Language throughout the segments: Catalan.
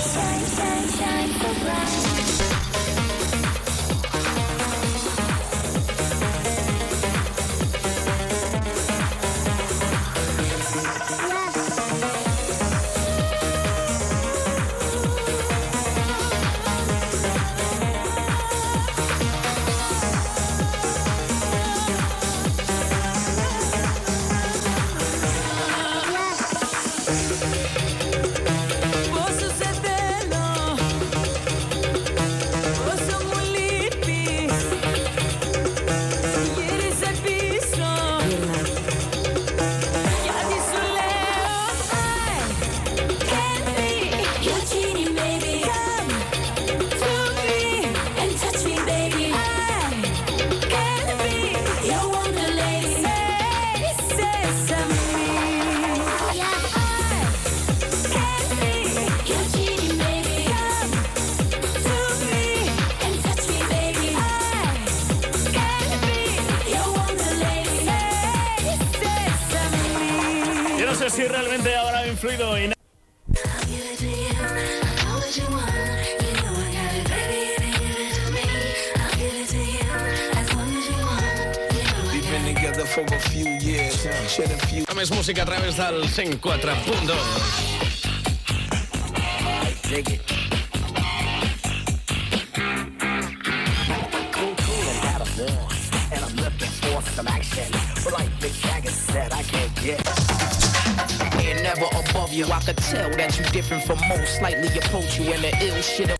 shine, shine, shine so bright. I can't get. And never above you, I could tell that you different from most. Slightly approach you and the ill shit.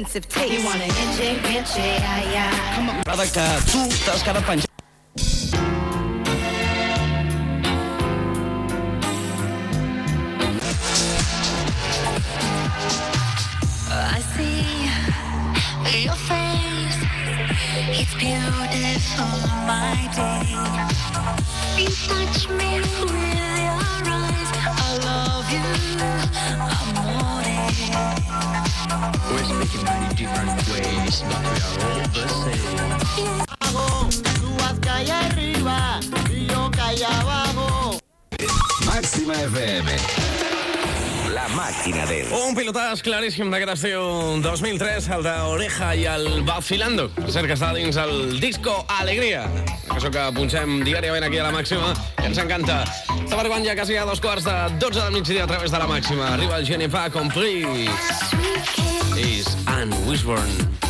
Meaning of expensive taste. You wanna enche, enche, ay, ay. Come on. Cada que tu t'has quedat penjat. I see your face. It's beautiful, my dear. You touch me with Màxima FM. La màquina del... Un pilotàs claríssim d'aquest estiu 2003, el d'Oreja i el Vacilando. Per cert que està dins el disco Alegria, que això que punxem diàriament aquí a la Màxima, que ens encanta. Està quan ja quasi a dos quarts de 12 del migdia a través de la Màxima. Arriba el Jennifer kiss, És Anne Wishburne.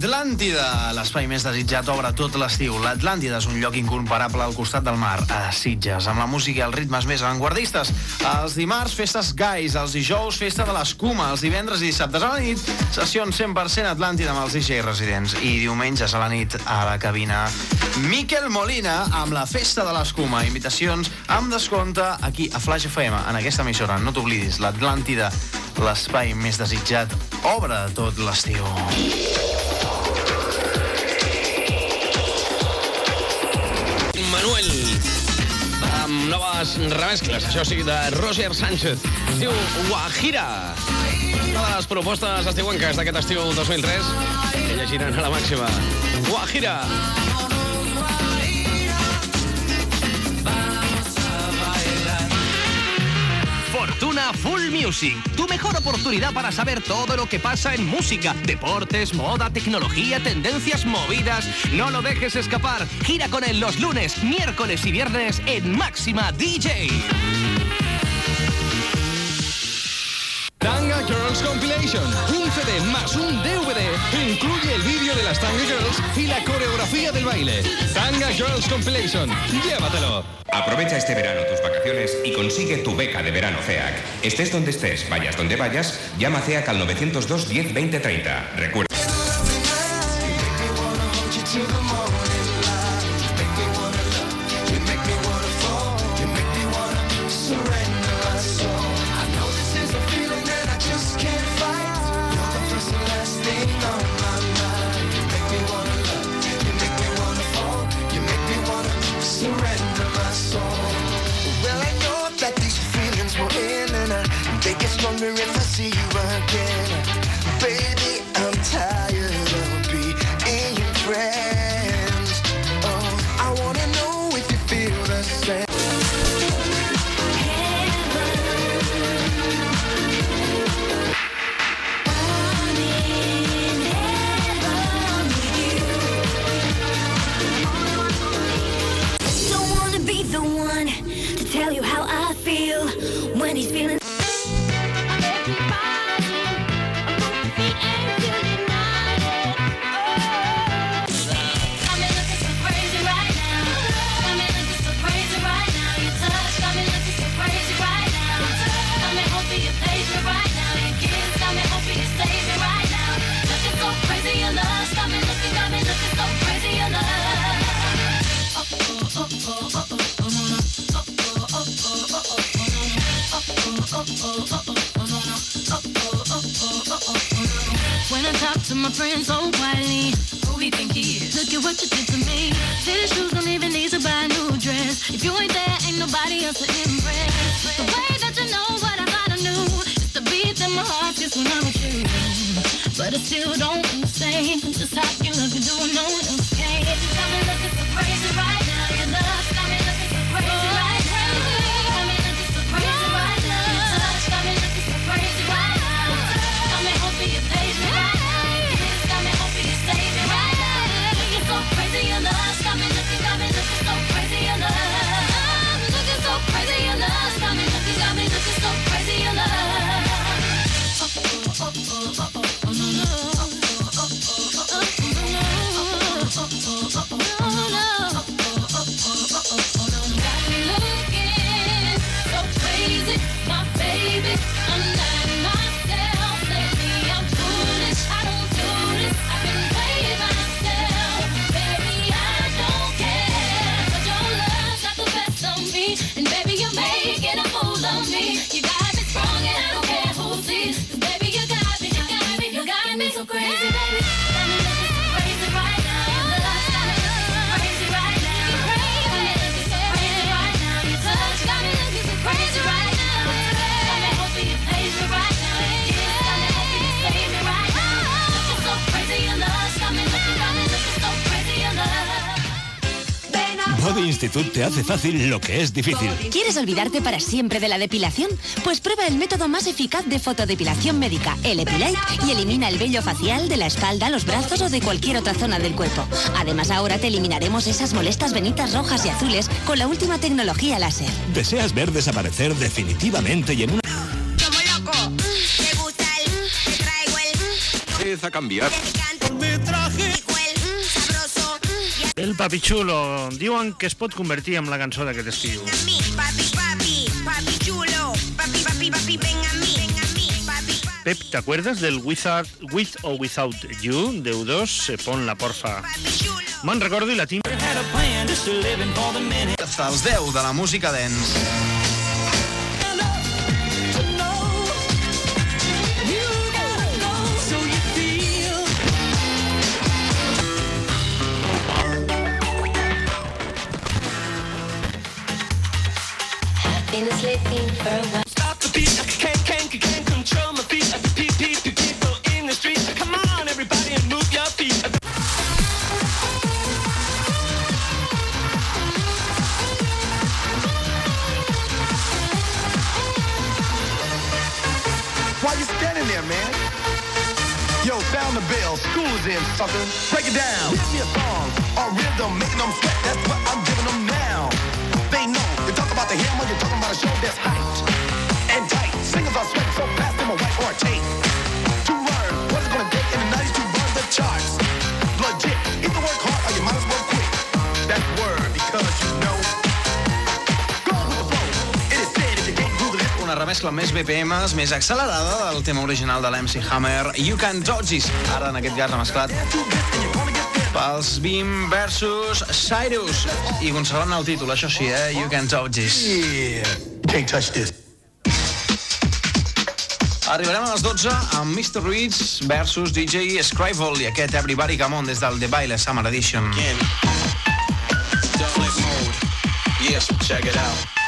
L'Atlàntida, l'espai més desitjat, obre tot l'estiu. L'Atlàntida és un lloc incomparable al costat del mar, a Sitges, amb la música i els ritmes més avantguardistes. Els dimarts, festes gais, els dijous, festa de l'escuma, els divendres i dissabtes a la nit, sessions 100% Atlàntida amb els DJ residents. I diumenges a la nit, a la cabina, Miquel Molina amb la festa de l'escuma. Invitacions amb descompte aquí a Flash FM, en aquesta emissora. No t'oblidis, l'Atlàntida, l'espai més desitjat, obre tot l'estiu. Noves remescles, això sí, de Roger Sánchez. Diu Guajira. Una de les propostes estiuenques d'aquest estiu 2003 que llegiran a la màxima. Guajira. Fortuna Full Music, tu mejor oportunidad para saber todo lo que pasa en música, deportes, moda, tecnología, tendencias movidas. No lo dejes escapar. Gira con él los lunes, miércoles y viernes en Máxima DJ. Girls Compilation, un CD más un DVD. Incluye el vídeo de las Tanga Girls y la coreografía del baile. Tanga Girls Compilation, llévatelo. Aprovecha este verano tus vacaciones y consigue tu beca de verano CEAC. Estés donde estés, vayas donde vayas, llama CEAC al 902 10 20 30. Recuerda. My friends so quietly, who we think he is? Look at what you did to me. Fitted shoes don't even need to buy a new dress. If you ain't there, ain't nobody else to impress. The way that you know what I thought I knew is the beat that my heart gets when I'm with you. But I still don't understand just how you love you do no one else can. Got me Institute te hace fácil lo que es difícil. ¿Quieres olvidarte para siempre de la depilación? Pues prueba el método más eficaz de fotodepilación médica, el Epilite, y elimina el vello facial de la espalda, los brazos o de cualquier otra zona del cuerpo. Además, ahora te eliminaremos esas molestas venitas rojas y azules con la última tecnología láser. ¿Deseas ver desaparecer definitivamente y en una... Como loco, te gusta el, te traigo el, Empieza a cambiar. El Papi Chulo. Diuen que es pot convertir en la cançó d'aquest estiu. Mi, papi, papi, papi chulo, papi, papi, papi, ven a mí, ven a mí, papi. Pep, ¿te acuerdas del Without, With or Without You de U2? Eh, Ponla, porfa. Me'n recordo i la tinc. Hasta els 10 de la música dance. Yo, sound the bell. School's in, sucker. Break it down. Give me a song. Or rhythm, making them a show that's hyped and tight. Singers are sweating so fast, them a white or a tape. To learn what's it gonna take in the 90s to run the charts. Legit. Either work hard or you might as well quit. That's word because you know. Go with the flow. It is said if you can't it. Una remescla amb més BPMs, més accelerada del tema original de l'MC Hammer, You Can Dodge This. Ara, en aquest cas, remesclat pels Beam versus Cyrus. I conservant el títol, això sí, eh? You Can Dodge This. Yeah. Can't touch this. Arribarem a les 12 amb Mr. Ruiz versus DJ Scribble i aquest Everybody Come On des del The Baile Summer Edition. Yes, check it out.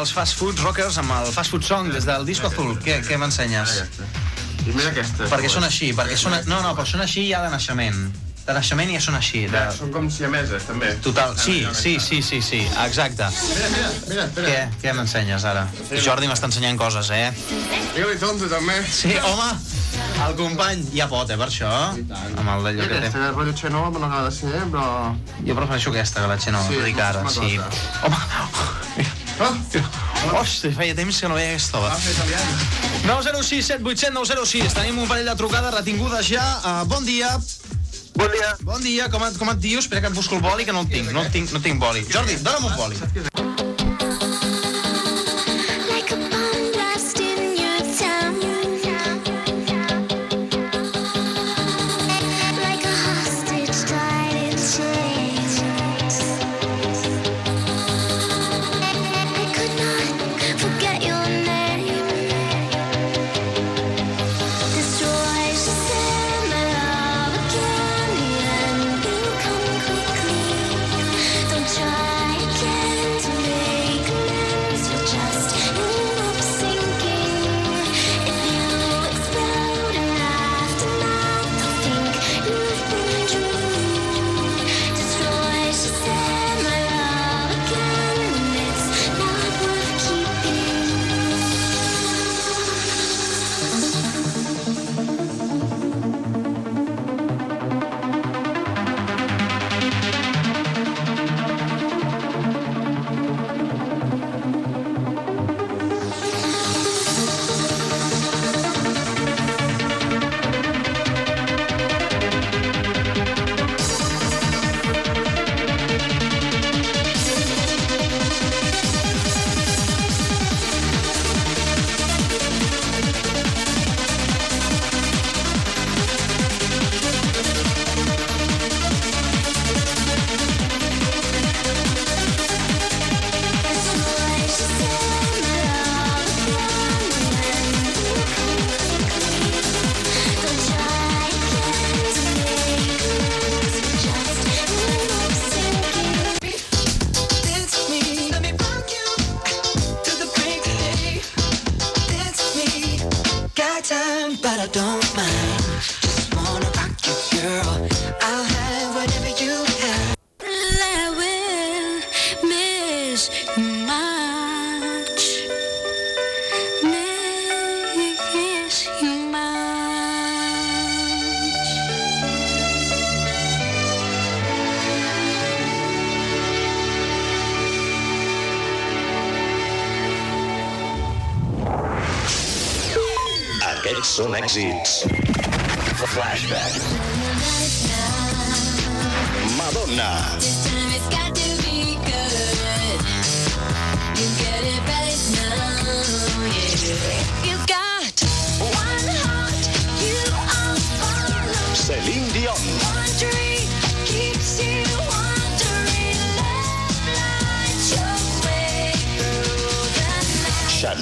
Són els Fast Food Rockers amb el Fast Food Song des del disco azul. Què, què m'ensenyes? I mira aquesta. Perquè són així, perquè són... No, no, però són així ja de naixement. De naixement ja són així. De... Són com siameses, també. Total, sí, sí, sí, sí, sí, exacte. Mira, mira, mira, espera. Què, què m'ensenyes ara? Jordi m'està ensenyant coses, eh? Digue-li tonto, també. Sí, home, el company ja pot, eh, per això. Amb el d'allò que té. Aquesta és rotllo Xenova, però no acaba de ser, però... Jo prefereixo aquesta que la Xenova, Sí, sí, Hòstia. Feia temps que no veia aquesta hora. 906 787 906. Tenim un parell de trucades retingudes ja. Uh, bon dia. Bon dia. Bon dia, com et, com et dius? Espera que et busco el boli, que no el tinc. No el tinc, no tinc boli. Jordi, dóna'm un boli.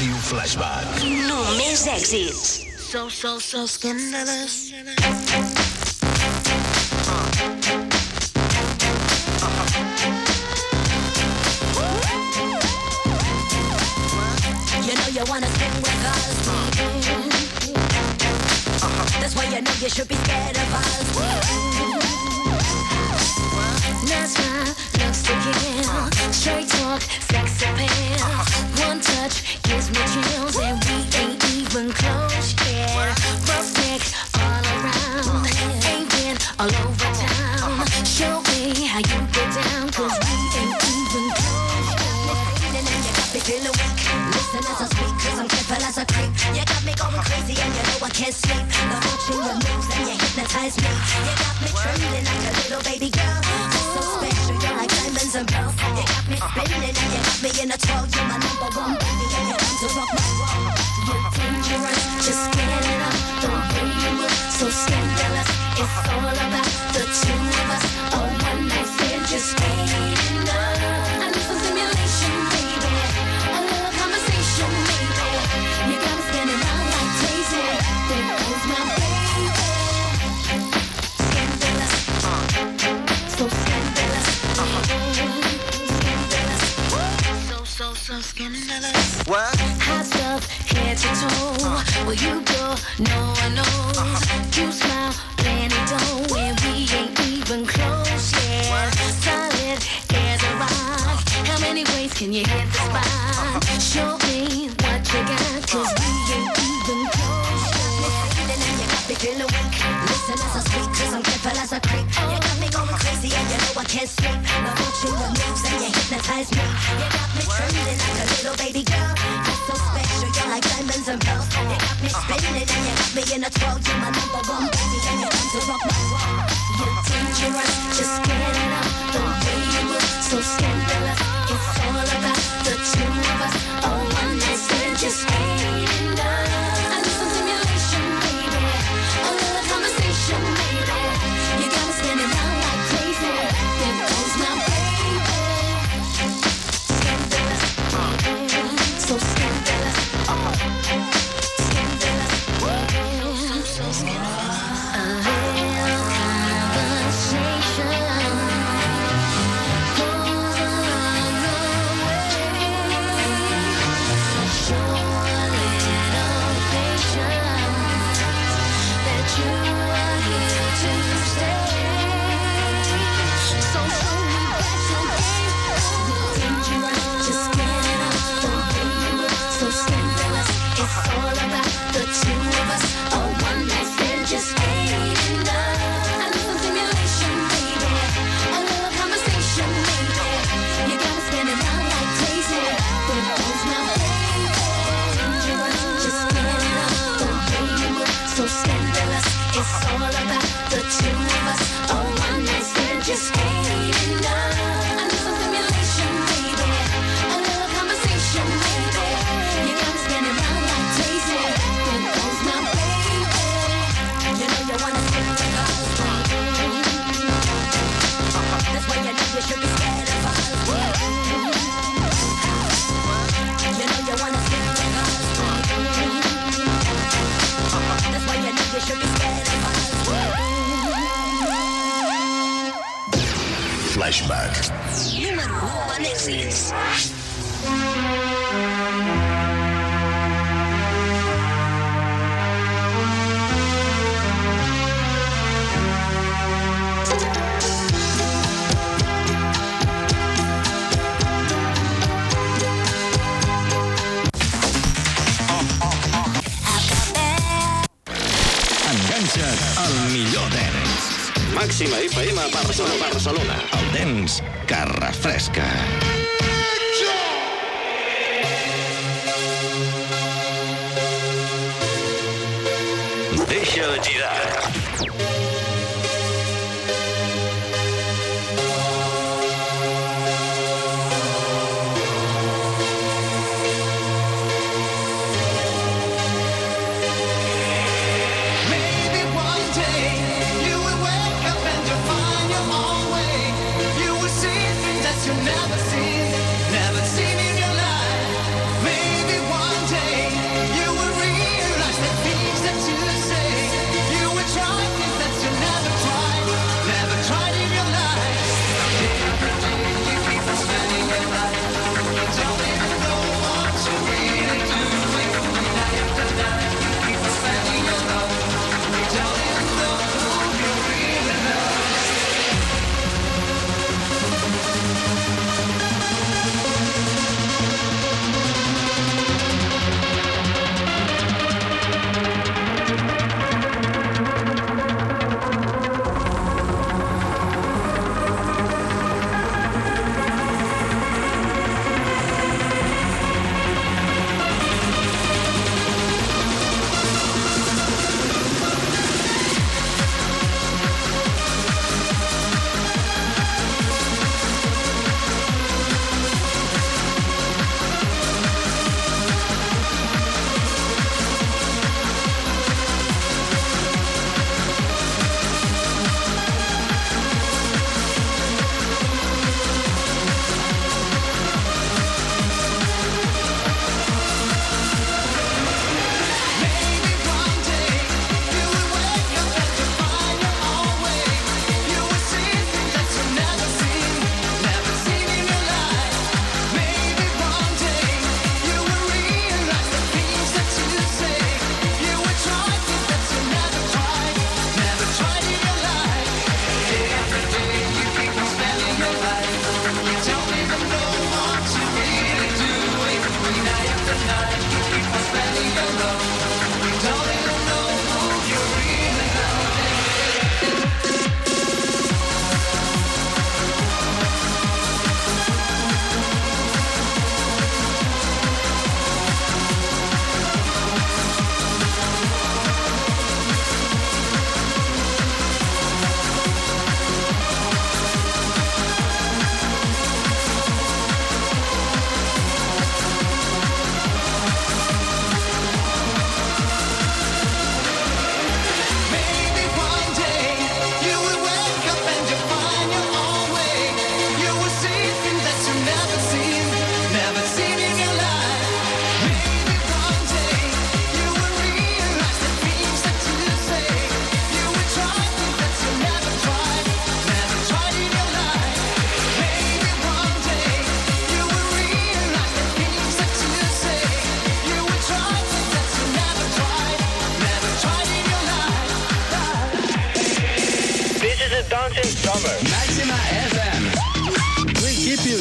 Ràdio Flashback. Només èxits. Sol, sol, sol, escàndalos.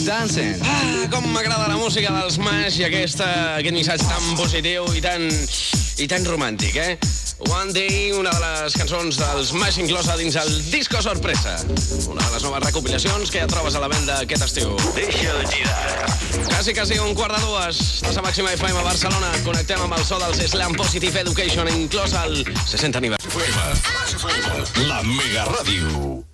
Dancing. Ah, com m'agrada la música dels Smash i aquesta, aquest missatge tan positiu i tan, i tan romàntic, eh? One Day, una de les cançons dels Smash inclosa dins el Disco Sorpresa. Una de les noves recopilacions que ja trobes a la venda aquest estiu. Deixa de girar. Quasi, quasi un quart de dues. Estàs a Màxima FM a Barcelona. Connectem amb el so dels Slam Positive Education, inclòs el 60 aniversari. La Mega Ràdio.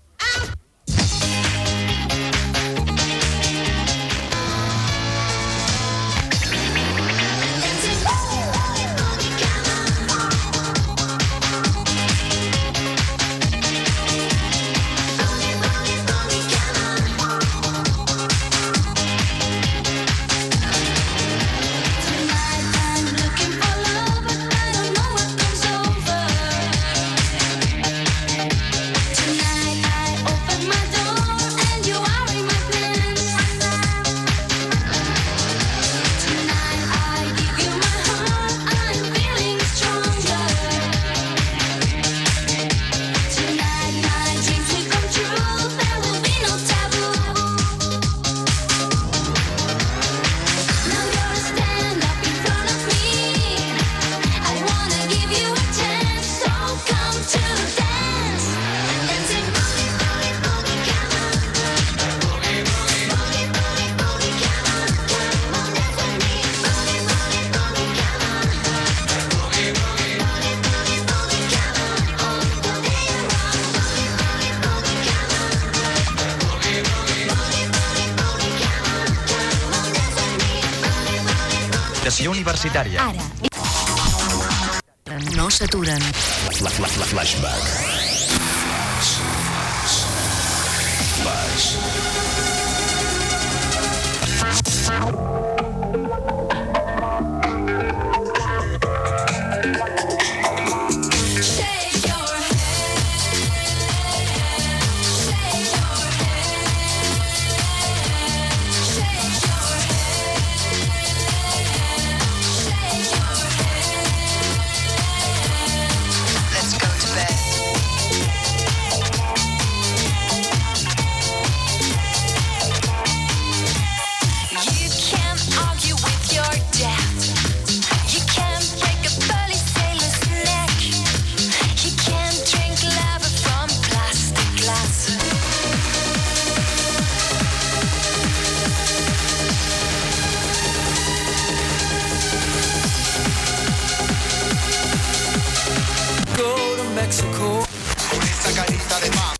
Mexico. Con esa carita de paz.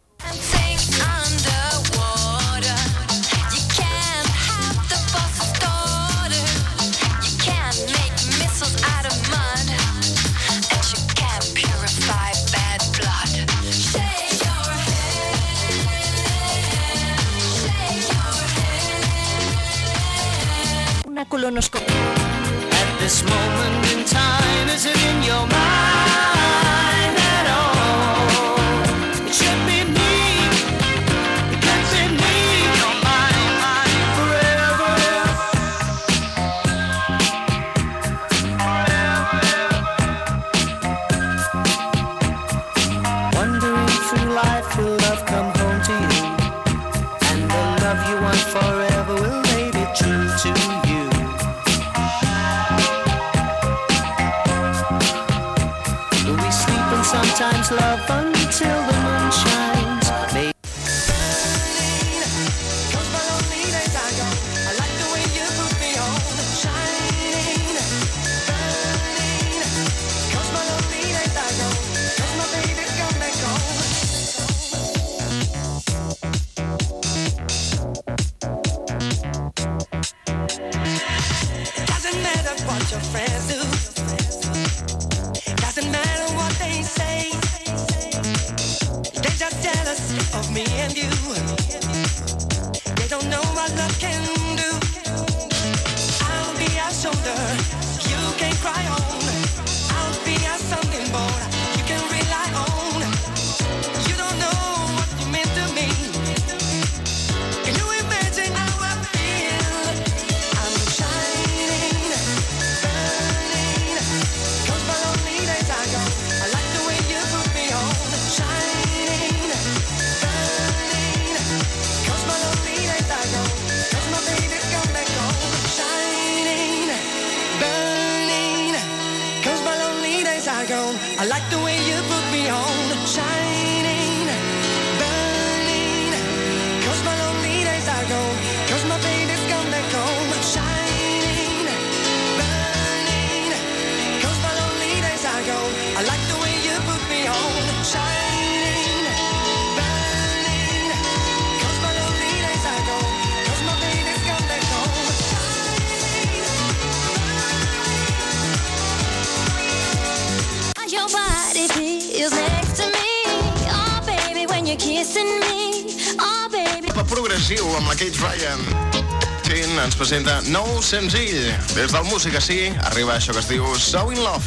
Kate Ryan. Tin ens presenta nou senzill. Des del Música Sí arriba això que es diu So In Love.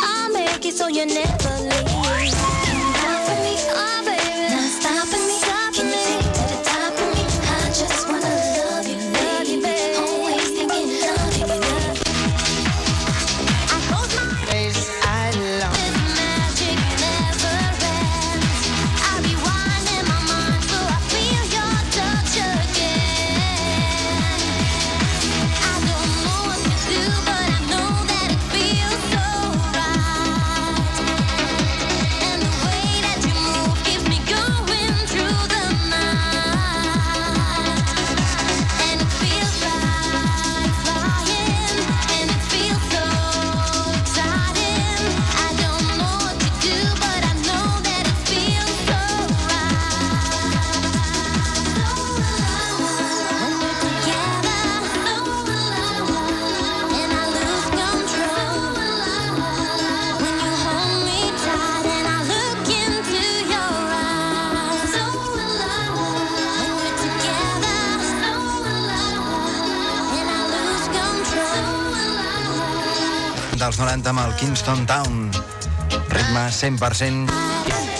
I'll make it so you never Kingston Town. Ritme 100%.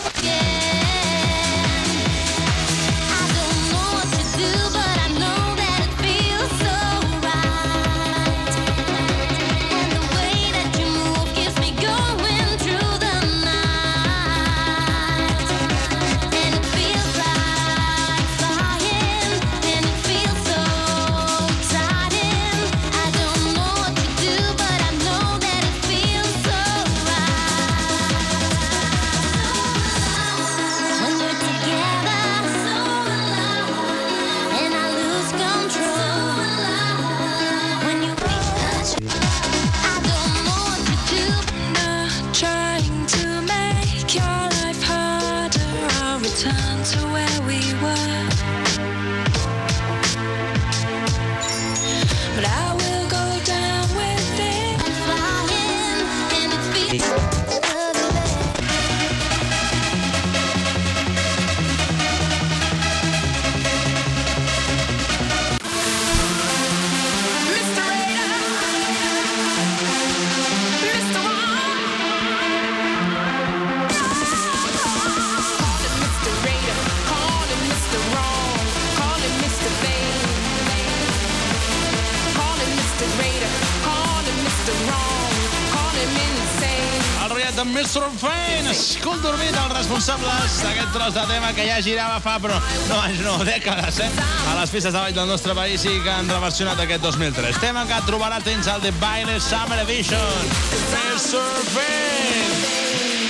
Rotllet de Mr. Fane, escol dormit els responsables d'aquest tros de tema que ja girava fa, però no anys, no, dècades, eh? A les pistes de ball del nostre país i que han reversionat aquest 2003. Tema que trobarà tens al The Baile Summer Edition. Mr. Fane!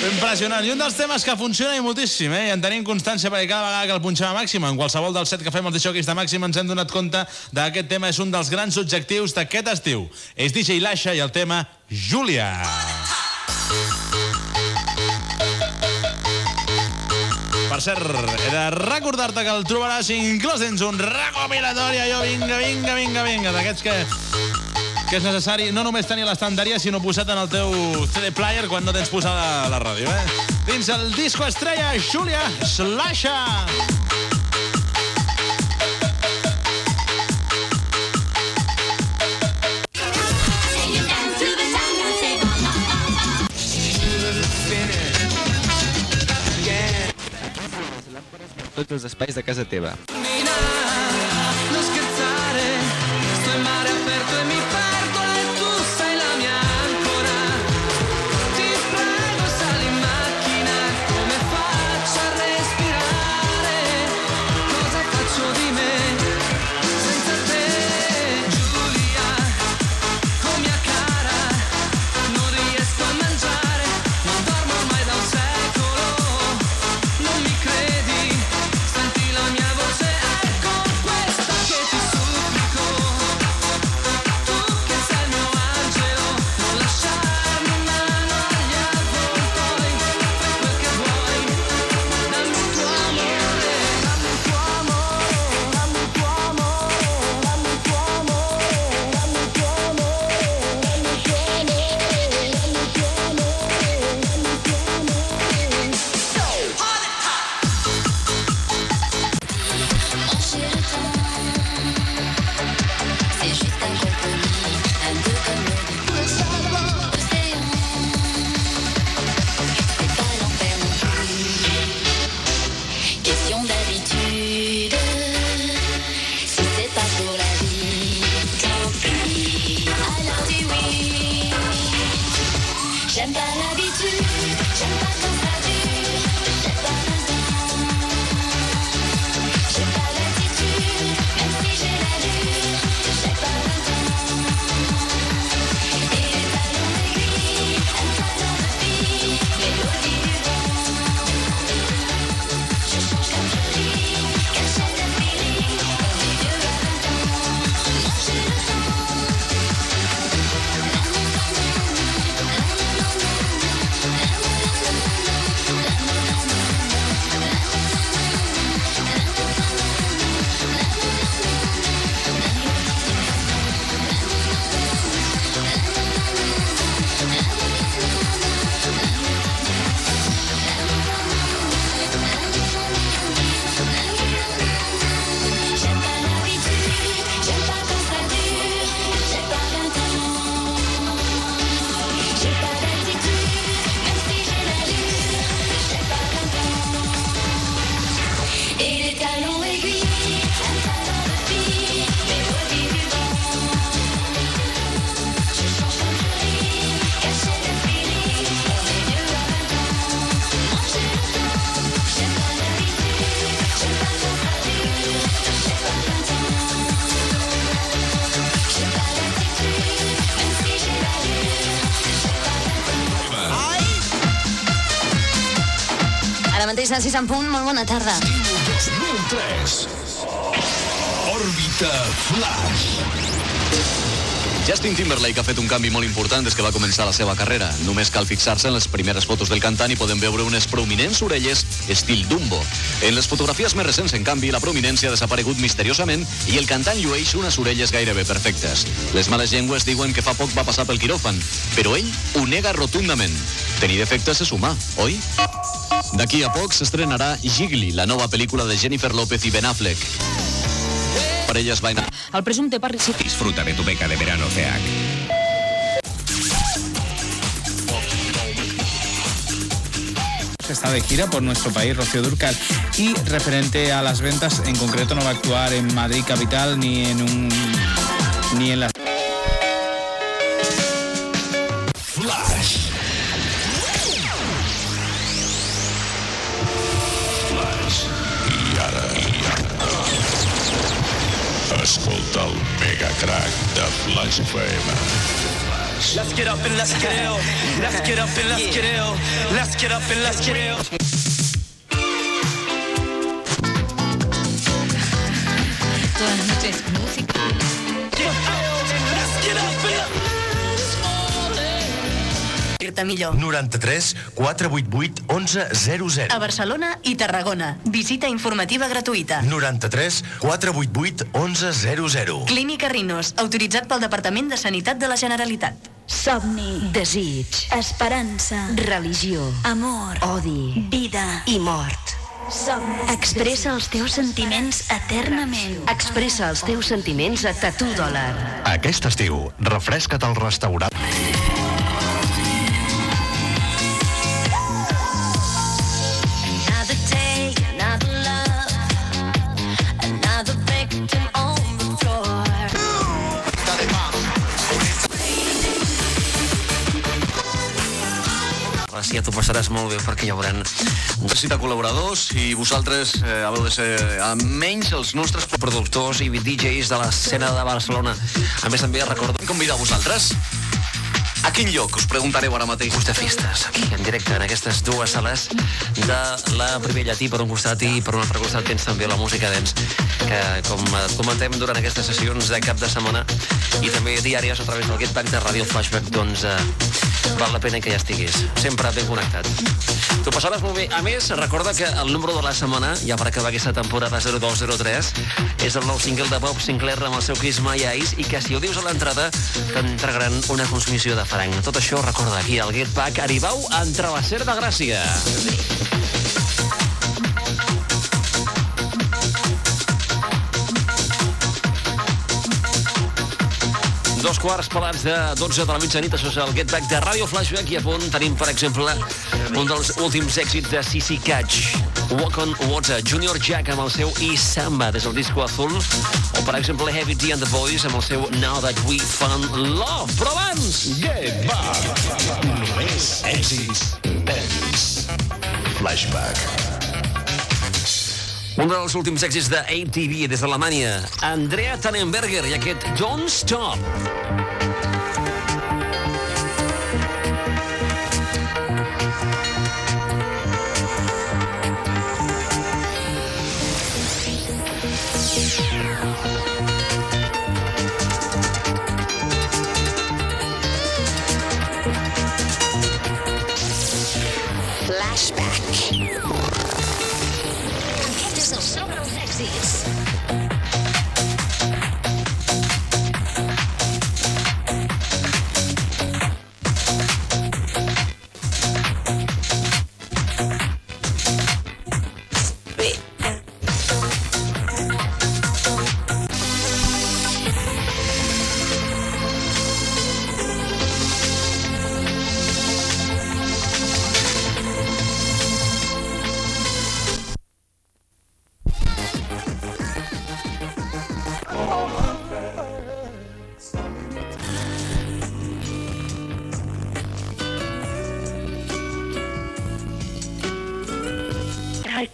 Impressionant. I un dels temes que funciona i moltíssim, eh? I en tenim constància perquè cada vegada que el punxem a màxima, en qualsevol dels set que fem els disjockeys de màxima, ens hem donat compte d'aquest tema és un dels grans objectius d'aquest estiu. És DJ Lasha i el tema Júlia. Per cert, he de recordar-te que el trobaràs inclòs dins un recopilatori, allò, vinga, vinga, vinga, vinga, d'aquests que que és necessari no només tenir l'estanteria, sinó posat en el teu CD player quan no tens posada la ràdio, eh? Dins el disco estrella, Júlia Slasha. Tots els espais de casa teva. A 6 en punt, molt bona tarda. 2003. Òrbita Flash. Justin Timberlake ha fet un canvi molt important des que va començar la seva carrera. Només cal fixar-se en les primeres fotos del cantant i podem veure unes prominents orelles estil Dumbo. En les fotografies més recents, en canvi, la prominència ha desaparegut misteriosament i el cantant llueix unes orelles gairebé perfectes. Les males llengües diuen que fa poc va passar pel quiròfan, però ell ho nega rotundament. Tenir defectes és humà, oi? D'aquí a poc s'estrenarà Gigli, la nova pel·lícula de Jennifer López i Ben Affleck. Per elles va anar... El presumpte parricida. Disfruta de tu beca de verano CEAC. Está de gira por nuestro país, Rocío Durcal. Y referente a las ventas, en concreto no va a actuar en Madrid Capital ni en un ni en la and let's get ill. Let's get up and let's get ill. Let's get up and let's get ill. Todas las noches música. Dir-te millor. 93 488 1100. A Barcelona i Tarragona. Visita informativa gratuïta. 93 488 1100. Clínica Rinos, autoritzat pel Departament de Sanitat de la Generalitat. Somni, desig, esperança, religió, amor, odi, vida i mort. Expressa els teus sentiments eternament. Expressa els teus sentiments a Tatu Dòlar. Aquest estiu, refresca't al restaurant. T'ho passaràs molt bé perquè hi haurà necessita col·laboradors i vosaltres eh, haveu de ser almenys els nostres productors i DJs de l'escena de Barcelona. A més, també recordo convidar vosaltres a quin lloc? Us preguntareu ara mateix. Gust de festes, aquí en directe, en aquestes dues sales de la Primer Llatí per un costat i per un altre costat tens també la música dents que com et comentem durant aquestes sessions de cap de setmana i també diàries a través del Get Back de Radio Flashback doncs eh, val la pena que ja estiguis sempre ben connectat. T'ho passaràs molt bé. A més recorda que el número de la setmana ja per acabar aquesta temporada 0203 és el nou single de Bob Sinclair amb el seu Kiss Eyes i que si ho dius a l'entrada t'entregaran una consumició de franc. Tot això recorda aquí al Get Back. Arribau a Travesser de Gràcia Dos quarts pelats de 12 de la mitjanit, això és el Get Back de Radio Flashback i a punt tenim, per exemple, un dels últims èxits de CC Catch, Walk on Water, Junior Jack amb el seu I Samba des del disco azul, o per exemple Heavy D and the Boys amb el seu Now That We Found Love. Però abans... Get Back. Només èxits. Flashback. Un dels últims èxits de ATV des d'Alemanya, Andrea Tannenberger i aquest Don't Stop.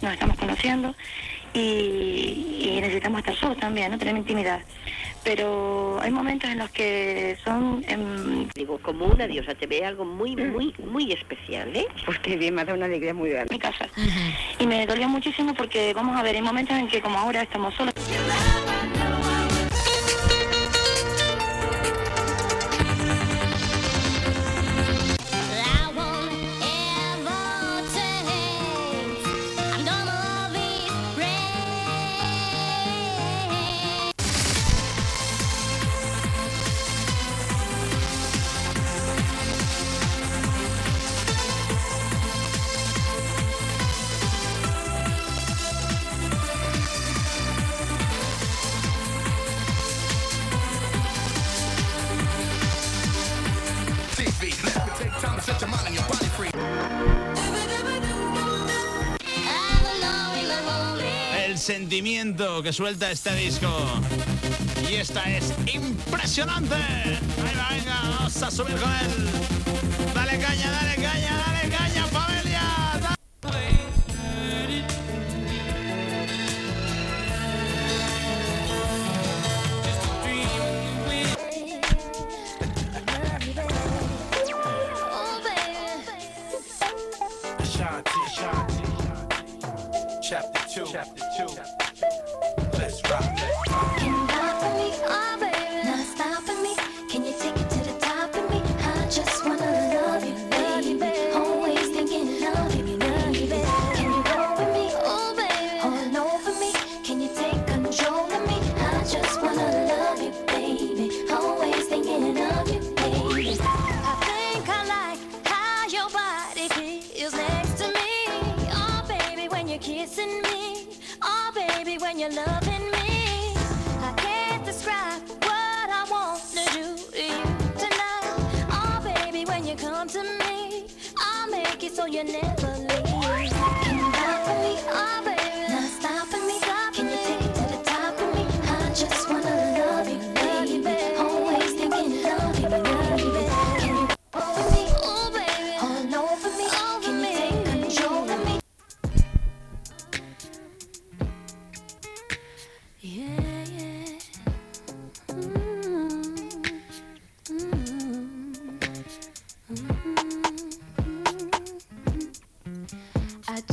Nos estamos conociendo y, y necesitamos estar solos también, no tener intimidad. Pero hay momentos en los que son... em, Digo, como una diosa, te ve algo muy, muy, muy especial, ¿eh? Pues qué bien, me ha dado una alegría muy grande. Mi casa. Y me dolió muchísimo porque, vamos a ver, hay momentos en que como ahora estamos solos. Que suelta este disco. Y esta es impresionante. Venga, vamos a subir con él. Dale caña, dale caña,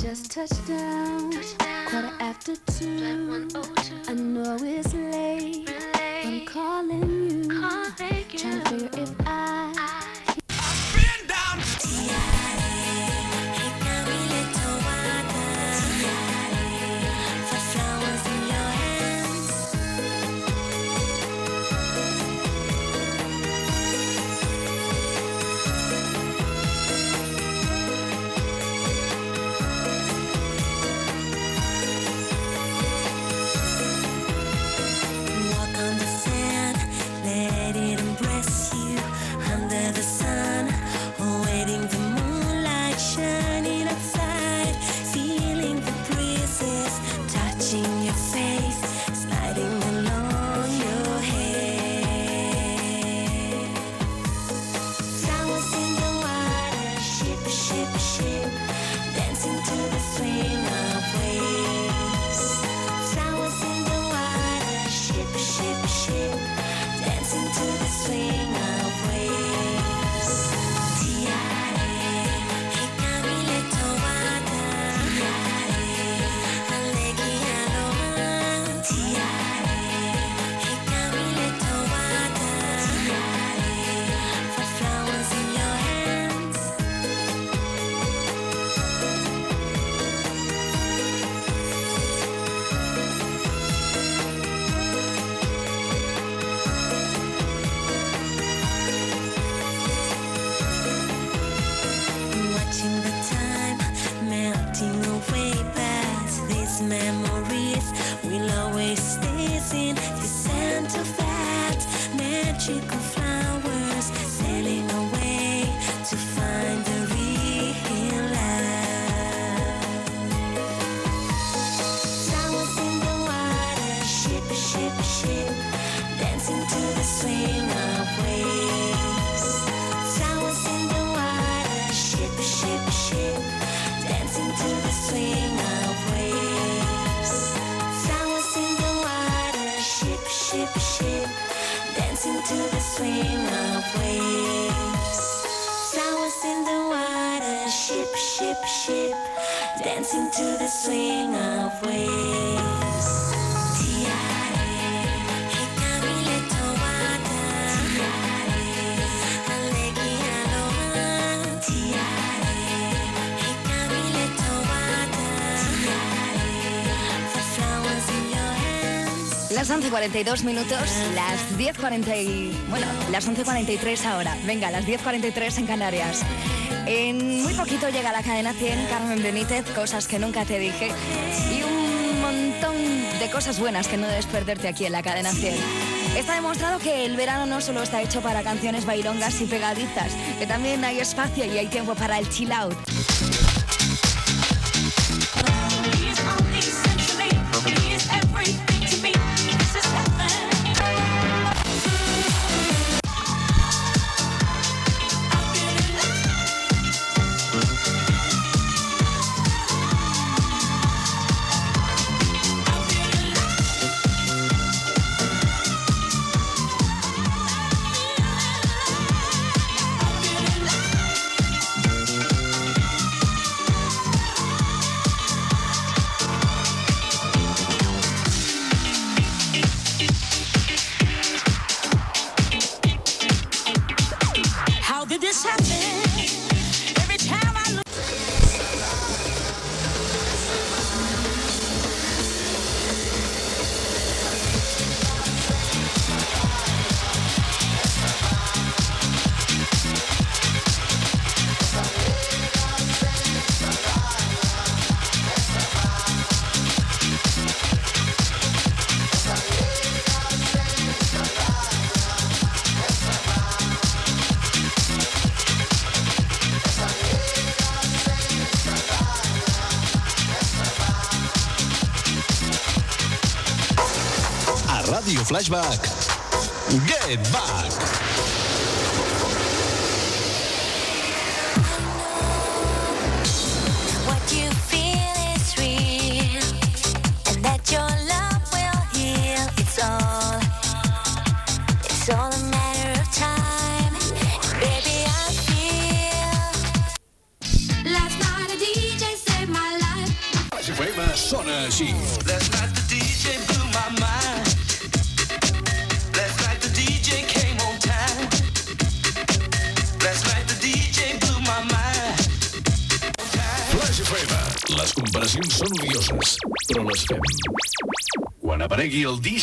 just touched down, quarter after two. I know it's late, I'm calling you, trying to figure if Las 11.42 minutos, las 10.40 y... Bueno, las 11.43 ahora. Venga, las 10.43 en Canarias. En muy poquito llega la cadena 100, Carmen Benítez, cosas que nunca te dije. Y un montón de cosas buenas que no debes perderte aquí en la cadena 100. Está demostrado que el verano no solo está hecho para canciones bailongas y pegadizas, que también hay espacio y hay tiempo para el chill out. Flashback,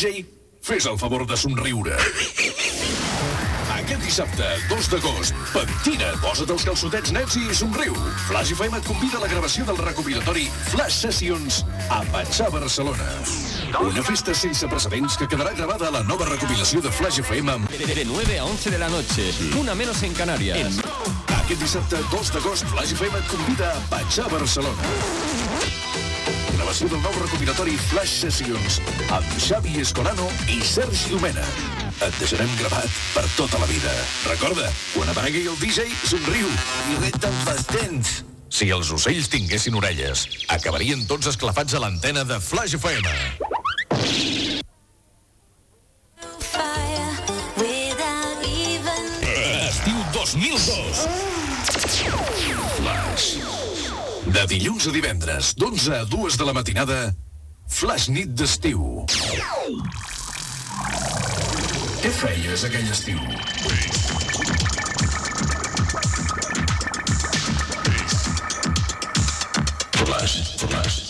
DJ, fes el favor de somriure. Aquest dissabte, 2 d'agost, pentina, posa't els calçotets nets i somriu. Flash FM et convida a la gravació del recopilatori Flash Sessions a Patxà, Barcelona. Una festa sense precedents que quedarà gravada a la nova recopilació de Flash FM amb... De 9 a 11 de la noche, una menos en Canarias. Aquest dissabte, 2 d'agost, Flash FM et convida a Patxà, Barcelona. Gravació del nou recopilatori Flash Sessions amb Xavi Escolano i Sergi Domena. Et deixarem gravat per tota la vida. Recorda, quan aparegui el DJ, somriu i renta els bastents. Si els ocells tinguessin orelles, acabarien tots esclafats a l'antena de Flash FM. A divendres, d'11 a 2 de la matinada, Flash nit d'estiu. Què feies aquell estiu? Flash, flash.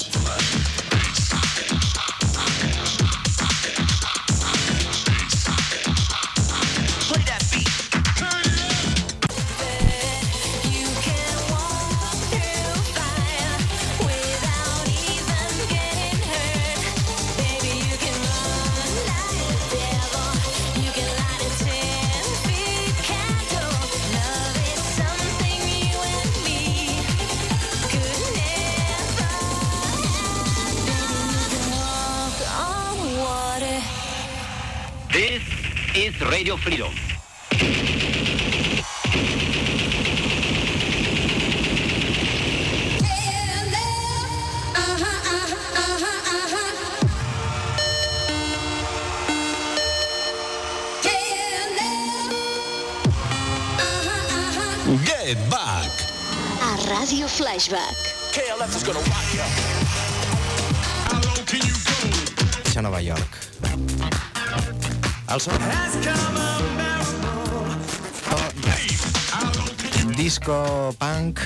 Punk,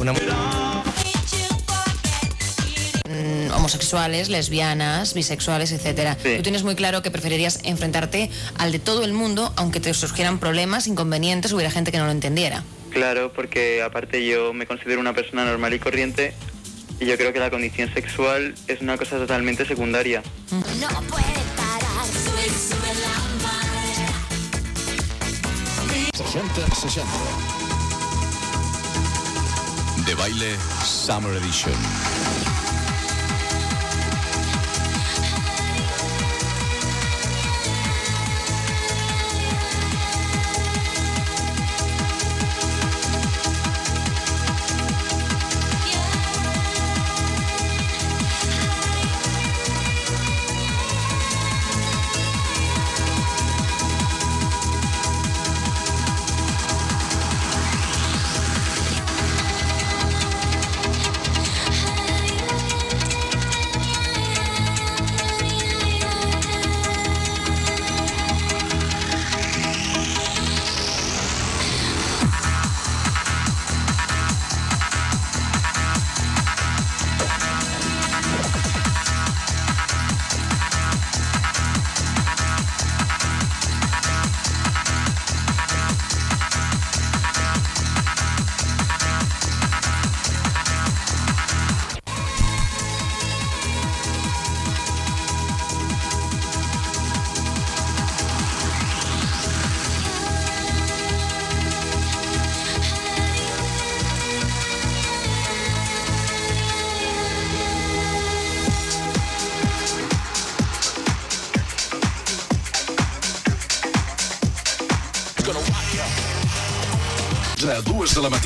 una... mm, homosexuales, lesbianas, bisexuales, etcétera. Sí. Tú tienes muy claro que preferirías enfrentarte al de todo el mundo, aunque te surgieran problemas, inconvenientes, hubiera gente que no lo entendiera. Claro, porque aparte yo me considero una persona normal y corriente y yo creo que la condición sexual es una cosa totalmente secundaria. No puede parar, sube, sube la marea. 60, 60. De baile Summer Edition.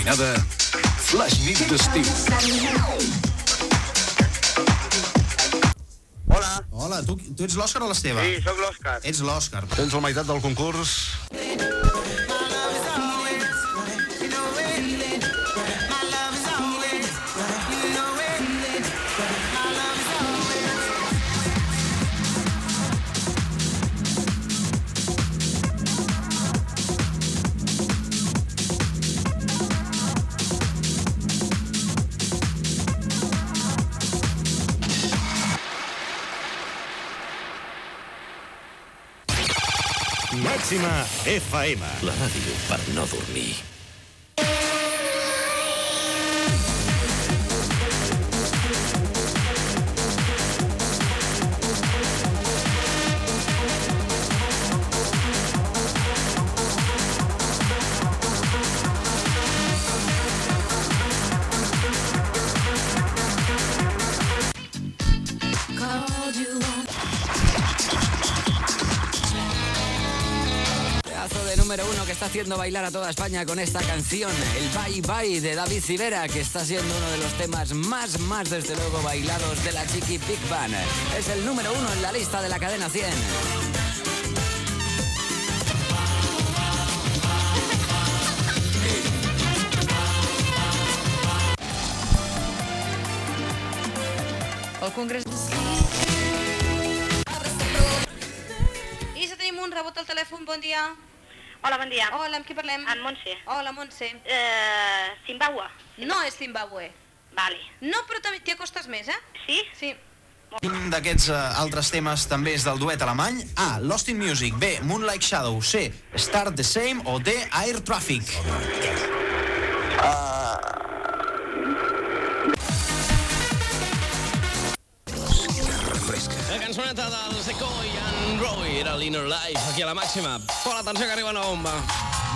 Matinada, Flash nit d'estiu. Hola. Hola, tu, tu ets l'Òscar o l'Esteve? Sí, sóc l'Òscar. Ets l'Òscar. Tens la meitat del concurs. FM. La ràdio per no dormir. Bailar a toda España con esta canción, el Bye Bye de David Civera, que está siendo uno de los temas más, más desde luego bailados de la Chiqui Big Band. Es el número uno en la lista de la cadena 100. El Congrés... Isa, tenim un rebot al telèfon, bon dia. Hola, bon dia. Hola, amb qui parlem? Amb Montse. Hola, Montse. Eh, Zimbabue. No és Zimbabue. Vale. No, però també t'hi acostes més, eh? Sí? Sí. Un d'aquests uh, altres temes també és del duet alemany. A. Lost in Music. B. Moonlight Shadow. C. Start the Same. O D. Air Traffic. La cançoneta del Seco i en Roy era l'Inner Life, aquí a la màxima. Però atenció que arriba una bomba.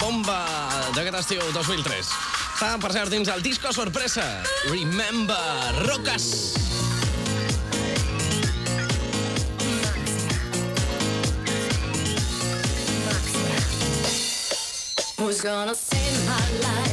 Bomba d'aquest estiu 2003. Està, per cert, dins el disco sorpresa. Remember, Rocas. Who's gonna save my life?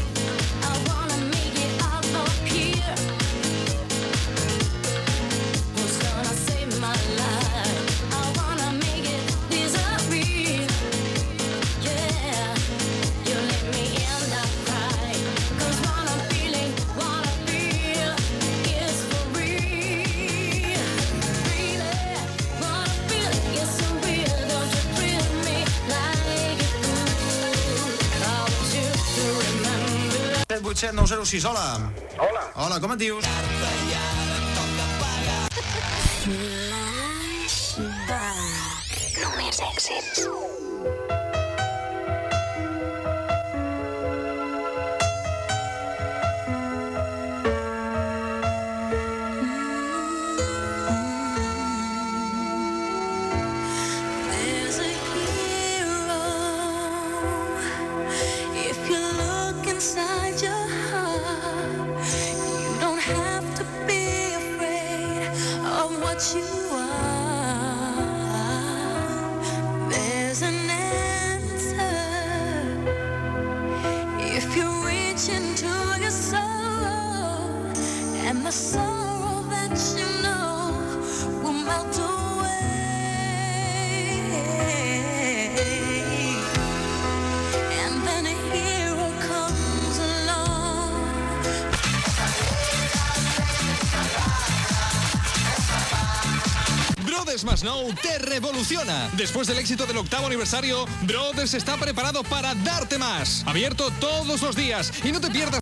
787 906, hola. Hola. Hola, com et dius? Només èxits. Más Now te revoluciona. Después del éxito del octavo aniversario, Brothers está preparado para darte más. Abierto todos los días y no te pierdas.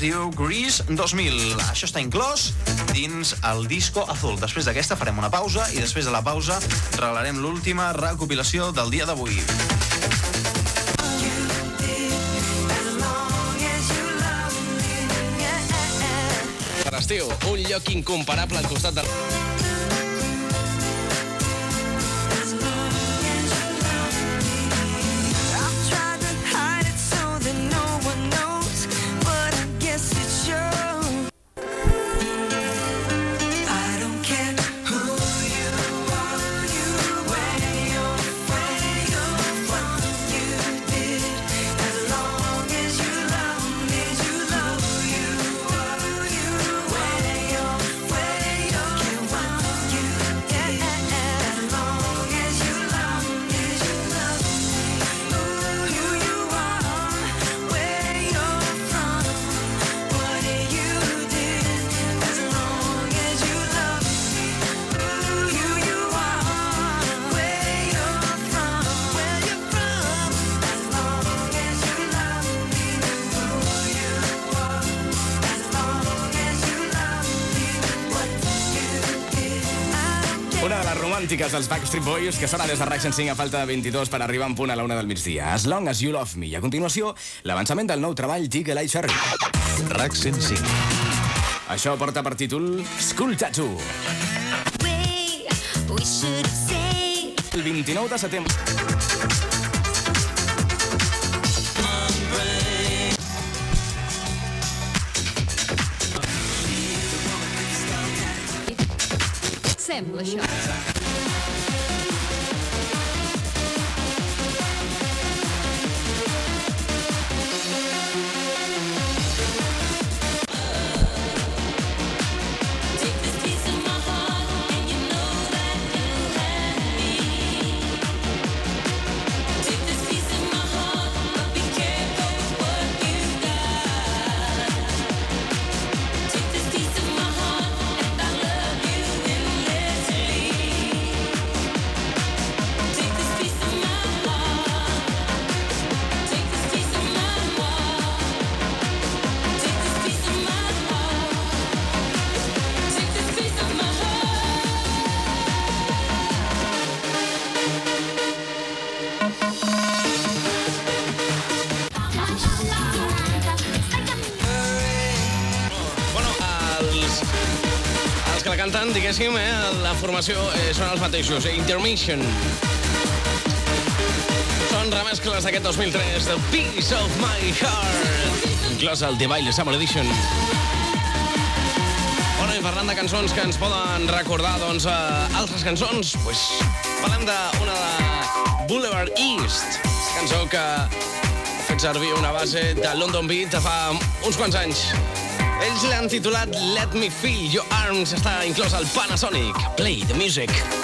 Diu Grease 2000. Això està inclòs dins el disco azul. Després d'aquesta farem una pausa i després de la pausa regalarem l'última recopilació del dia d'avui. Per estiu, un lloc incomparable al costat del... romàntiques dels Backstreet Boys que sona des de Rack 105 a falta de 22 per arribar en punt a la una del migdia. As long as you love me. I a continuació, l'avançament del nou treball Jiggle Eye Cherry. Rack 105. Això porta per títol School Tattoo. We should say El 29 de setembre. Sembla això. Diguéssim, eh, la formació eh, són els mateixos, eh, Intermission. Són remescles d'aquest 2003, The Piece of My Heart, inclòs el The Baile Summer Edition. Bueno, i parlant de cançons que ens poden recordar, doncs, eh, altres cançons, pues, parlem d'una de Boulevard East, cançó que ha fet servir una base de London Beat de fa uns quants anys. Ells l'han titulat Let Me Feel Your Arms, està inclòs al Panasonic. Play the music.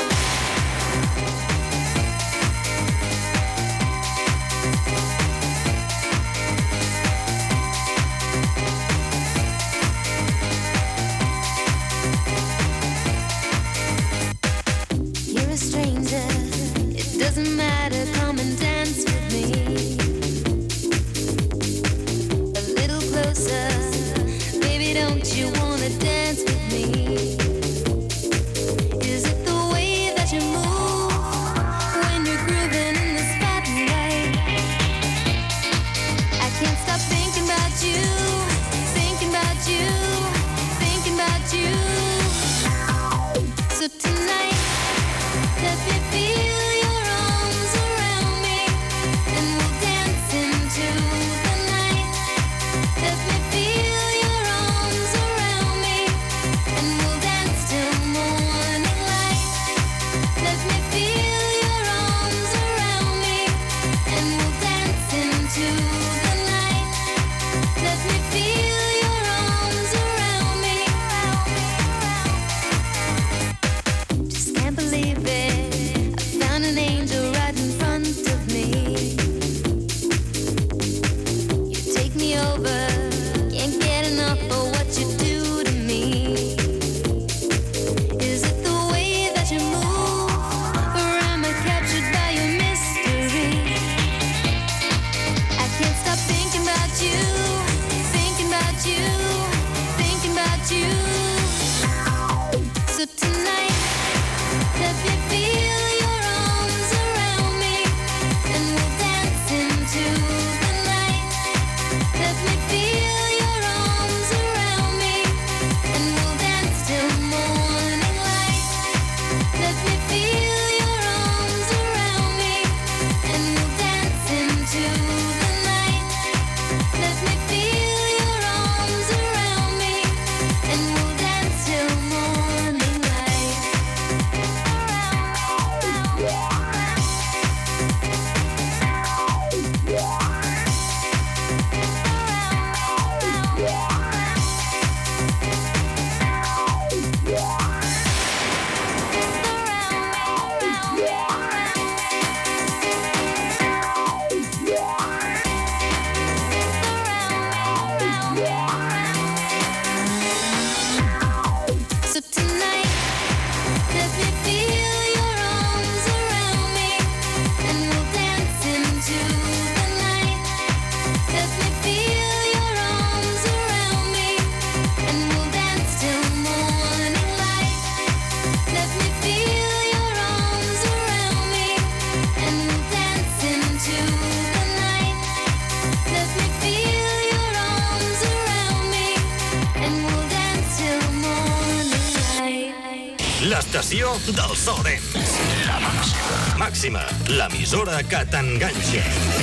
Dels Sorens. La màxima. Màxima, l'emissora que t'enganxa.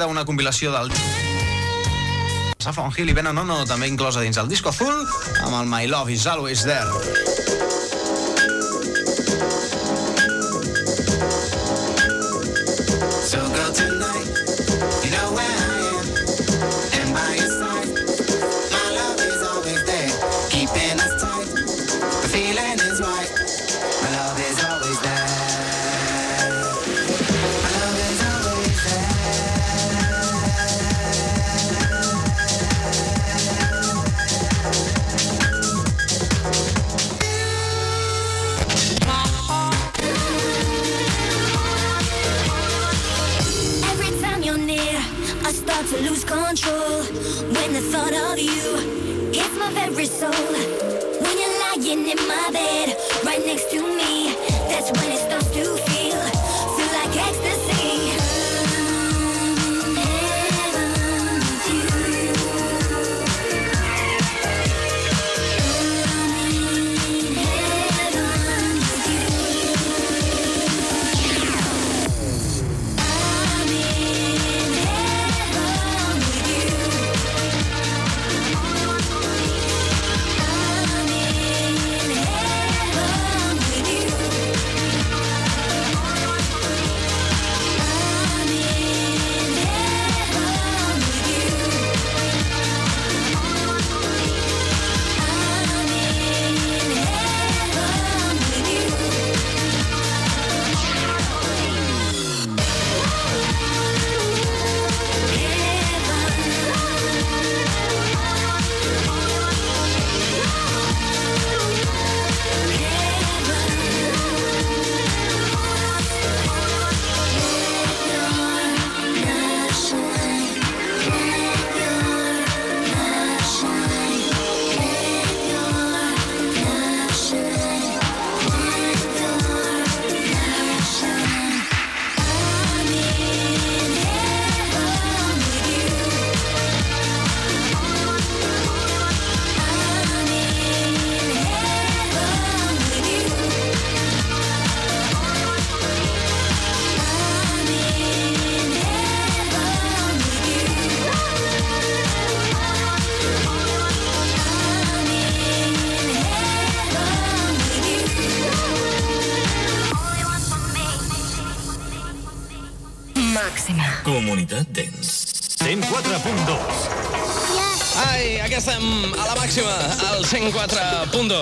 Queda una compilació del... Saffron Hill i Ben Nono també inclosa dins el disco azul amb el My Love Is Always There. Thought of you hits my very soul. When you're lying in my bed, right next to me, that's when it starts to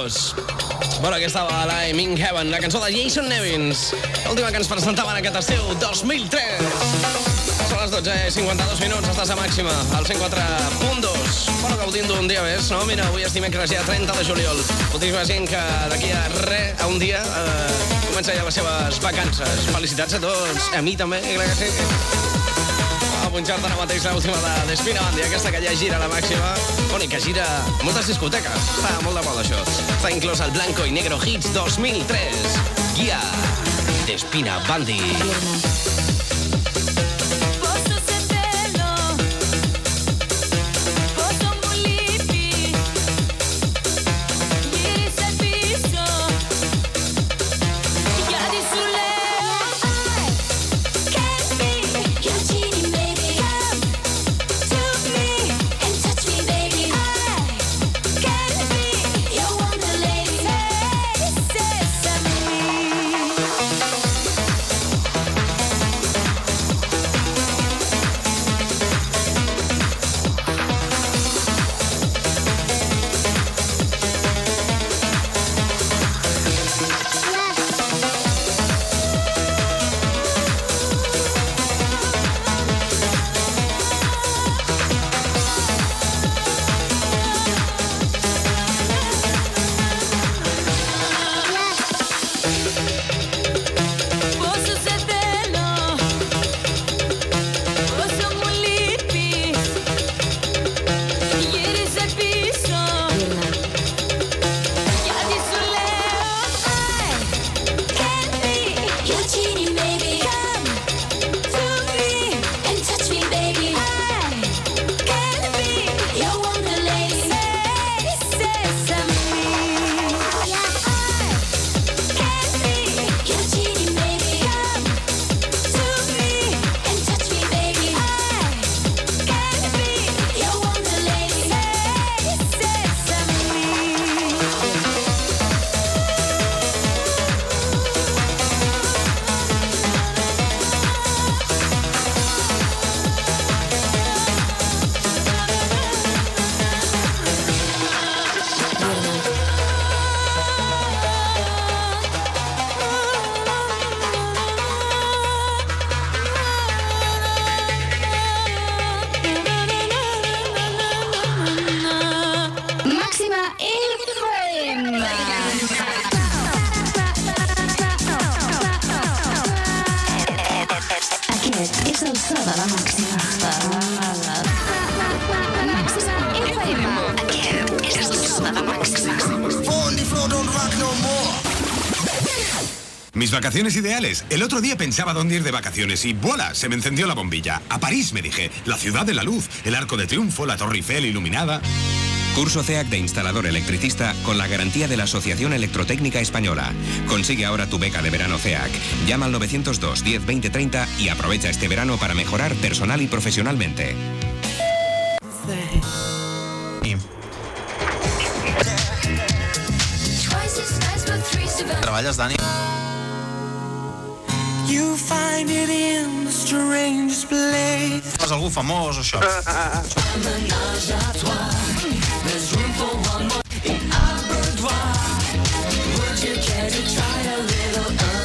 104.2. Bueno, aquesta va I'm in Heaven, la cançó de Jason Nevins, l'última que ens presentaven aquest estiu, 2003. Són les 12, 52 minuts, estàs a màxima, al 104.2. Bueno, gaudint d'un dia més, no? Mira, avui és dimecres ja 30 de juliol. Moltíssima gent que d'aquí a res, a un dia, eh, comença ja les seves vacances. Felicitats a tots, a mi també, crec que sí punxar-te ara mateix la de Despina Bandi, aquesta que ja gira la màxima. Bueno, que gira moltes discoteques. Està molt de moda, això. Està inclòs al Blanco i Negro Hits 2003. Guia Despina Bandi. Viernes. Vacaciones ideales. El otro día pensaba dónde ir de vacaciones y ¡voilà! Se me encendió la bombilla. A París, me dije. La ciudad de la luz, el arco de triunfo, la Torre Eiffel iluminada. Curso CEAC de instalador electricista con la garantía de la Asociación Electrotécnica Española. Consigue ahora tu beca de verano CEAC. Llama al 902 10 20 30 y aprovecha este verano para mejorar personal y profesionalmente. Treballes, Dani? You find it in the strangest place. Fas algú famós o això? There's room for one more in our boudoir. Would you care to try a little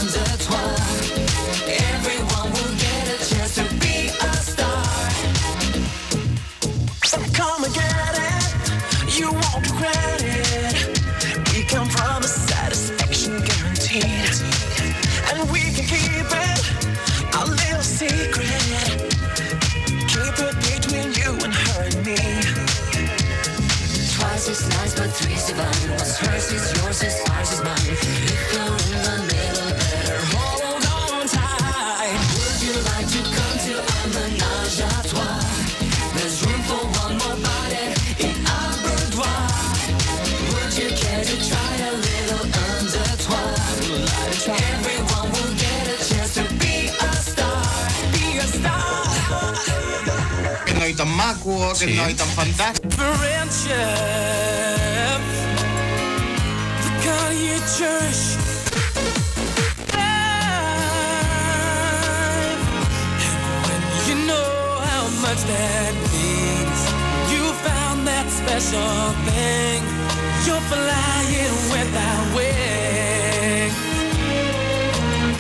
is yours, is ours is mine. If you're in the middle, better hold on tight. Would you like to come to our menage a trois? There's room for one more body in our boudoir. Would you care to try a little undertow? Everyone will get a chance to be a star. Be a star. Aquest noi tan maco, aquest Sí. noi tan fantàstic.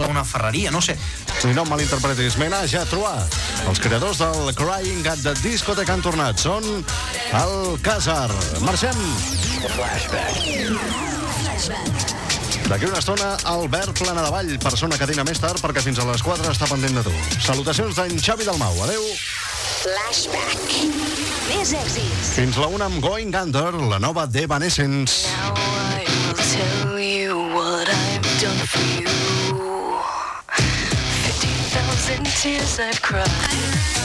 Una ferreria, no sé. Si no em malinterpretis, Menage a Trois. Els creadors del Crying at the Discotheque han tornat. Són el Càsar. Marxem. D'aquí una estona, Albert Planadavall, persona que dina més tard perquè fins a les 4 està pendent de tu. Salutacions d'en Xavi Dalmau. Adeu. Flashback. Més èxits. Fins la una amb Going Under, la nova d'Evanescence. I will tell you what I've done for you. 50,000 tears I've cried.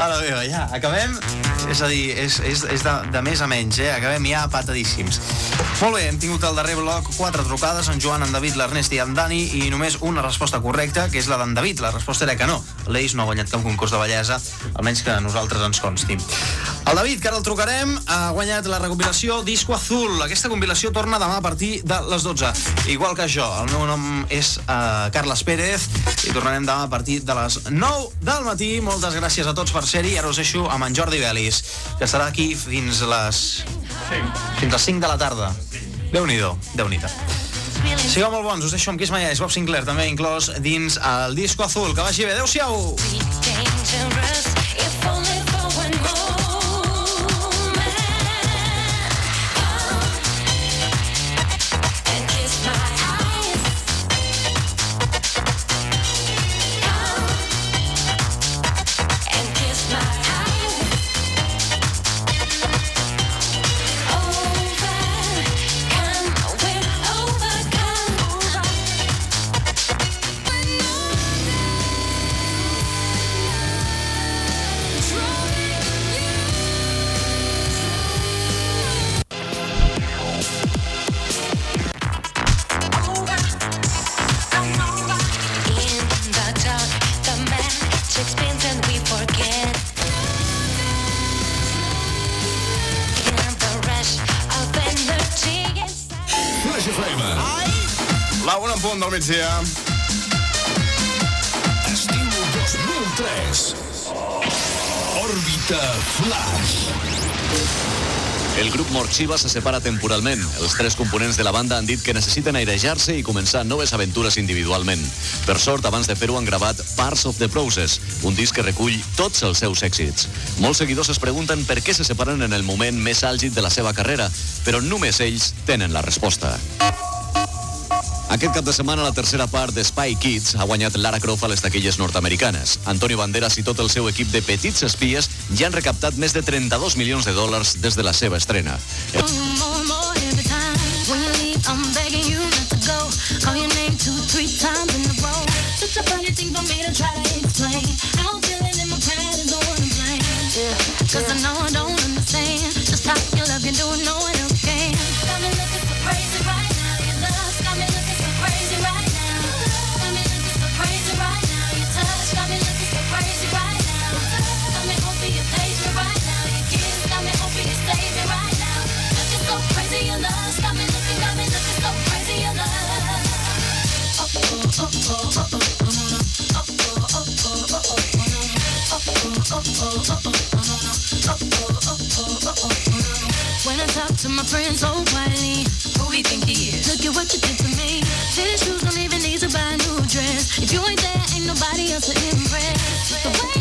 Ara bé, ja, acabem. És a dir, és, és, és de, de més a menys, eh? Acabem ja patadíssims. Molt bé, hem tingut al darrer bloc quatre trucades, en Joan, en David, l'Ernest i en Dani, i només una resposta correcta, que és la d'en David. La resposta era que no. L'Eix no ha guanyat cap concurs de bellesa, almenys que a nosaltres ens consti. El David, que ara el trucarem, ha guanyat la recopilació Disco Azul. Aquesta compilació torna demà a partir de les 12. Igual que jo, el meu nom és uh, Carles Pérez i tornarem demà a partir de les 9 del matí. Moltes gràcies a tots per ser-hi. Ara us deixo amb en Jordi Belis, que estarà aquí fins les... Sí. Fins les 5 de la tarda. Déu-n'hi-do, déu nhi déu Sigueu molt bons, us deixo amb Kiss My Eyes, Bob Sinclair, també inclòs dins el disco azul. Que vagi bé, adeu-siau! ofensiva se separa temporalment. Els tres components de la banda han dit que necessiten airejar-se i començar noves aventures individualment. Per sort, abans de fer-ho han gravat Parts of the Process, un disc que recull tots els seus èxits. Molts seguidors es pregunten per què se separen en el moment més àlgid de la seva carrera, però només ells tenen la resposta. Aquest cap de setmana la tercera part de Spy Kids ha guanyat Lara Croft a les taquilles nord-americanes. Antonio Banderas i tot el seu equip de petits espies ja han recaptat més de 32 milions de dòlars des de la seva estrena. Cause I know I don't understand Just how your love can do no to my friends oh, so quietly. Who we think he is? Look at what you did to me. Tennis shoes don't even need to buy a new dress. If you ain't there, ain't nobody else to impress. The way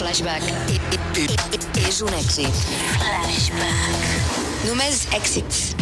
Flashback. I, i, i, és un èxit. Flashback. Només èxits.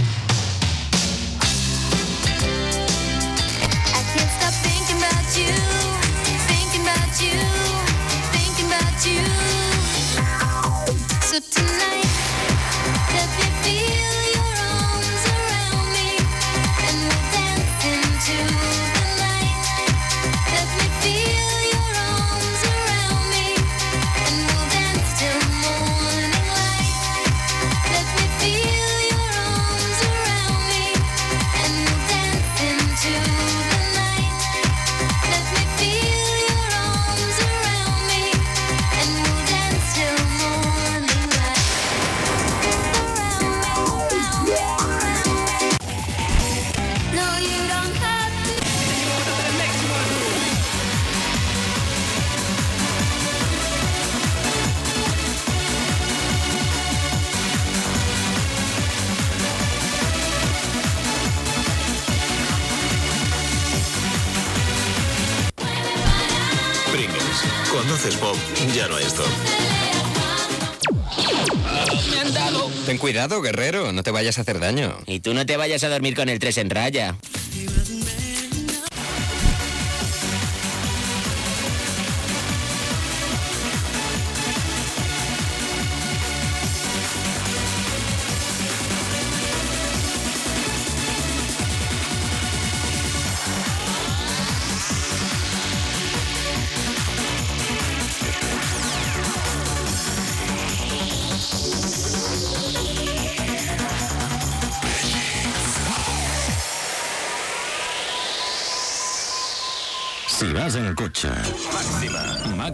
Cuidado, guerrero, no te vayas a hacer daño. Y tú no te vayas a dormir con el 3 en raya.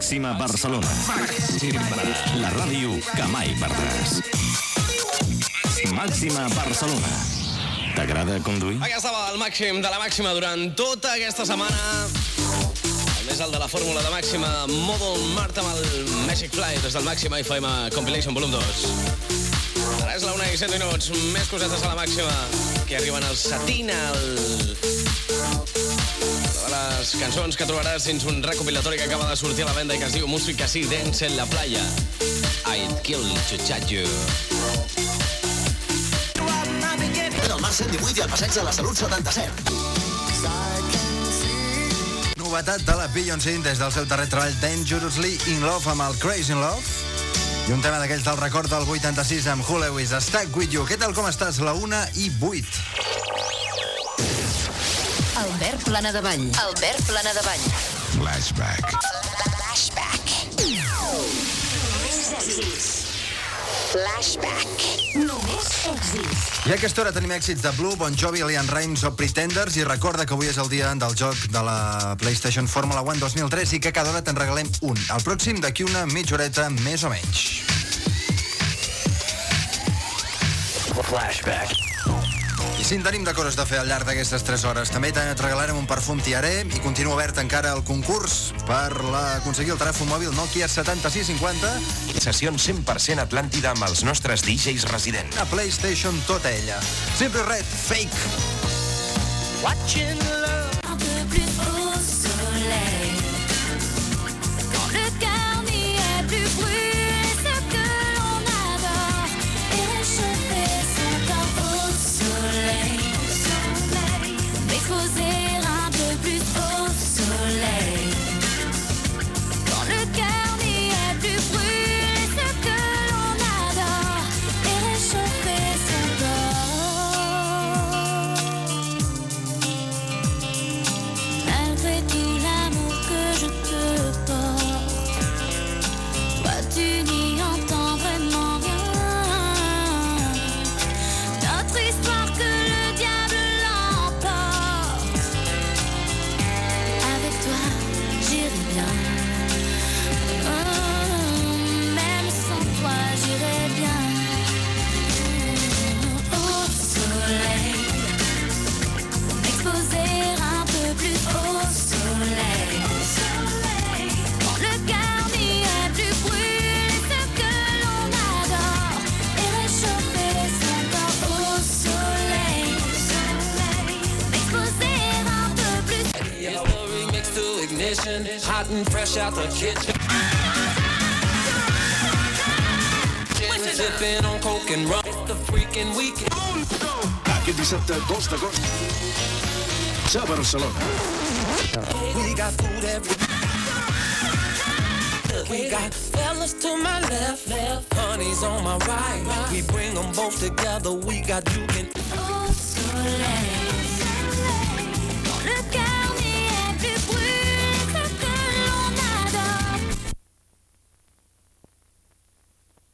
Màxima Barcelona. La ràdio que mai perdràs. Màxima Barcelona. T'agrada conduir? Aquí estava el màxim de la màxima durant tota aquesta setmana. El més alt de la fórmula de màxima, Model Mart amb el Magic Fly des del Màxima FM Compilation Volum 2. Ara és la 1 i 7 minuts, més cosetes a la màxima, que arriben al Satina, el... Les cançons que trobaràs dins un recopilatori que acaba de sortir a la venda i que es diu Música sí, dance en la playa. I'd kill to chat you. El Mar 118 i el Passeig de la Salut 77. Novetat de la Beyoncé des del seu darrer treball Dangerously in Love amb el Crazy in Love. I un tema d'aquells del record del 86 amb Who Lewis, Stack With You. Què tal, com estàs? La 1 i 8. Albert Plana de Vall. Albert Plana de Vall. Flashback. Flashback. Flashback. Només èxits. I a aquesta hora tenim èxits de Blue, Bon Jovi, Lian Reims o Pretenders i recorda que avui és el dia del joc de la PlayStation Fórmula 1 2003 i que cada hora te'n regalem un. El pròxim d'aquí una mitja horeta més o menys. Flashback. I si en tenim de coses de fer al llarg d'aquestes 3 hores, també et regalarem un perfum Tiaré i continua obert encara el concurs per la- aconseguir el telèfon mòbil Nokia 7650 Sessions 100% Atlàntida amb els nostres DJs residents. una PlayStation tota ella. Sempre red, fake. Watching love. To ignition, hot and fresh out the kitchen. Sipping on coke and rum. It's the freaking weekend. Aquest dissabte 2 d'agost a Barcelona. We got food every. We got fellas to my left, left, honeys on my right. We bring them both together. We got you can.